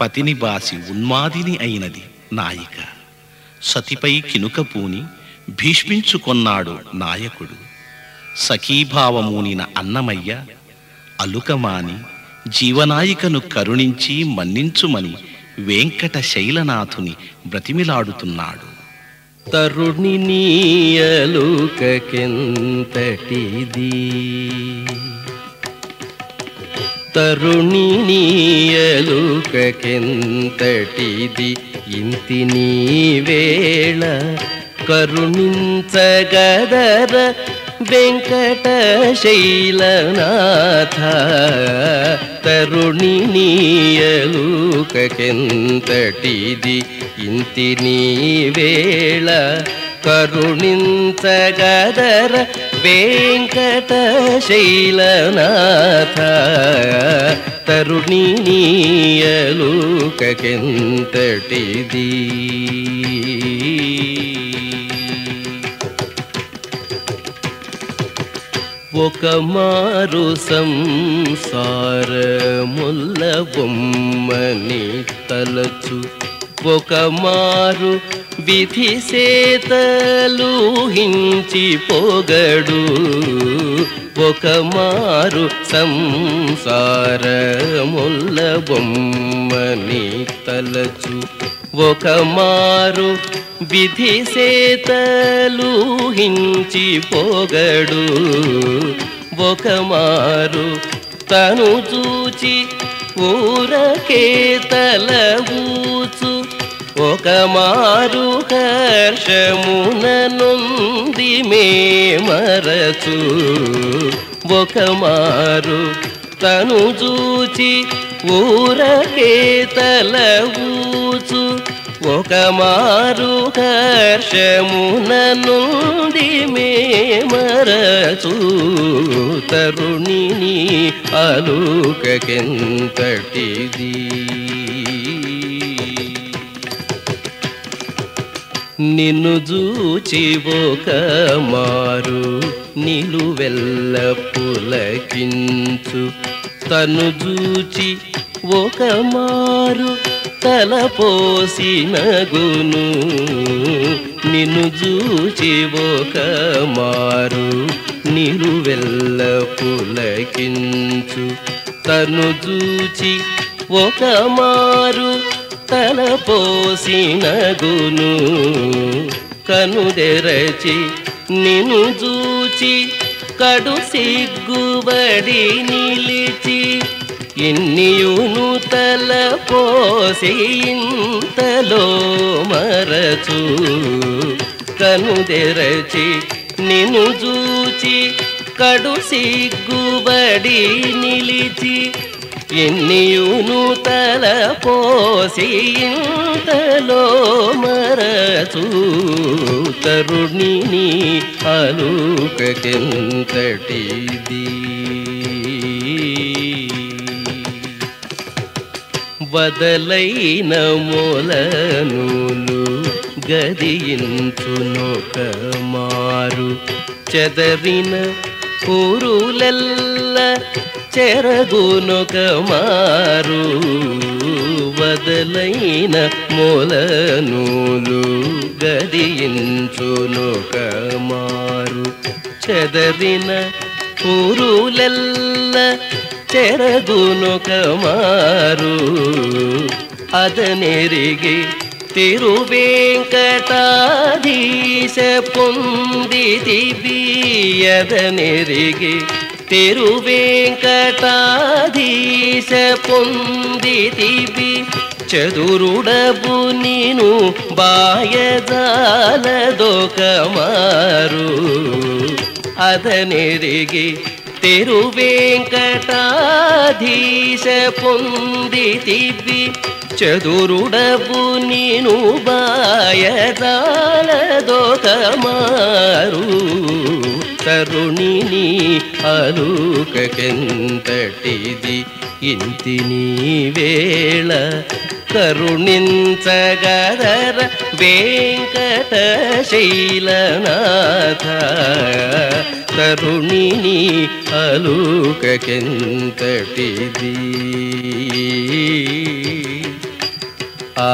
పతిని బాసి ఉన్మాదిని అయినది నాయిక. సతిపై కినుకపూని భీష్మించుకొన్నాడు నాయకుడు. సఖీభావమూనిన అన్నమయ్య అలుకమాని జీవనాయికను కరుణించి మన్నించుమని వెంకట శైలనాథుని బ్రతిమిలాడుతున్నాడు. తరుణి నీయలుకెంతటిది తరుణి నీయలుకెంతటిది ఇంతి నీ వేళ కరుణించగదర వెంకట శైలనాథ తరుణి నీయలుకెంతటిది ఇంతి నీ వేళ కరుణించగదర వెంకట శైలనాథ తరుణి ఒక మారు సంసార ముల్ల బొమ్మని తలచు ఒక మారు విధి సేతలు హించి పొగడు. ఒక మారు సంసార ముల్ల బొమ్మని తలచు. ఒక మారు విధి సేతలు హించి పొగడు. ఒక మారు తను చూచి ఊరకే తల ఊచు ఒక మారు హర్షమున నొంది మే మరచు. ఒక మారు తను చూచి ఊరకే తల ఊచు. ఒక మారు హర్షమున మే మరచు. తరుణిని అలుకెంతటిది నిన్ను చూచి ఒక మారు నిలువెల్ల పులకించు. తను చూచి ఒక మారు తలపోసిన గును. నిన్ను చూచి ఒక మారు నిలువెల్ల పులకించు. తను చూచి ఒక మారు తలపోసిన గును. కనుదెరచి నిను చూచి కడు సిగ్గుబడి నిలిచి ఇన్నియును తల పోసి ఇంతలో మరచు. కనుదెరచి నిను చూచి కడు సిగ్గుబడి నిలిచి ఎన్నియును తల పోసి ఇంతలో మరచు తరుణిని అలుకెంతటిది వదలైన మూలనూలు గదియించునొక మారు చెదరిన ఊరులెల్ల చెరగునొక మారు వదలైన మూలనూలు గదియించునొక మారు చెదరిన ఊరులెల్ల చెరగునొక మారు అదనెరిగి తిరువేంకటాధీశ పొందితివి అదనెరిగి తిరువేంకటాధీశ పొందితివి. చదురుడబు నీను బాయజాలదొక మారు అదనెరిగి తిరువేంకటాధీశ పొందితివి. చదురుడబు నీను బాయజాలదొక మారు తరుణిని అలుకెంతటిది ఇంతిని వేళ కరుణించగదర వెంకట శైలనాథ తరుణిని అలుకెంతటిది ఆ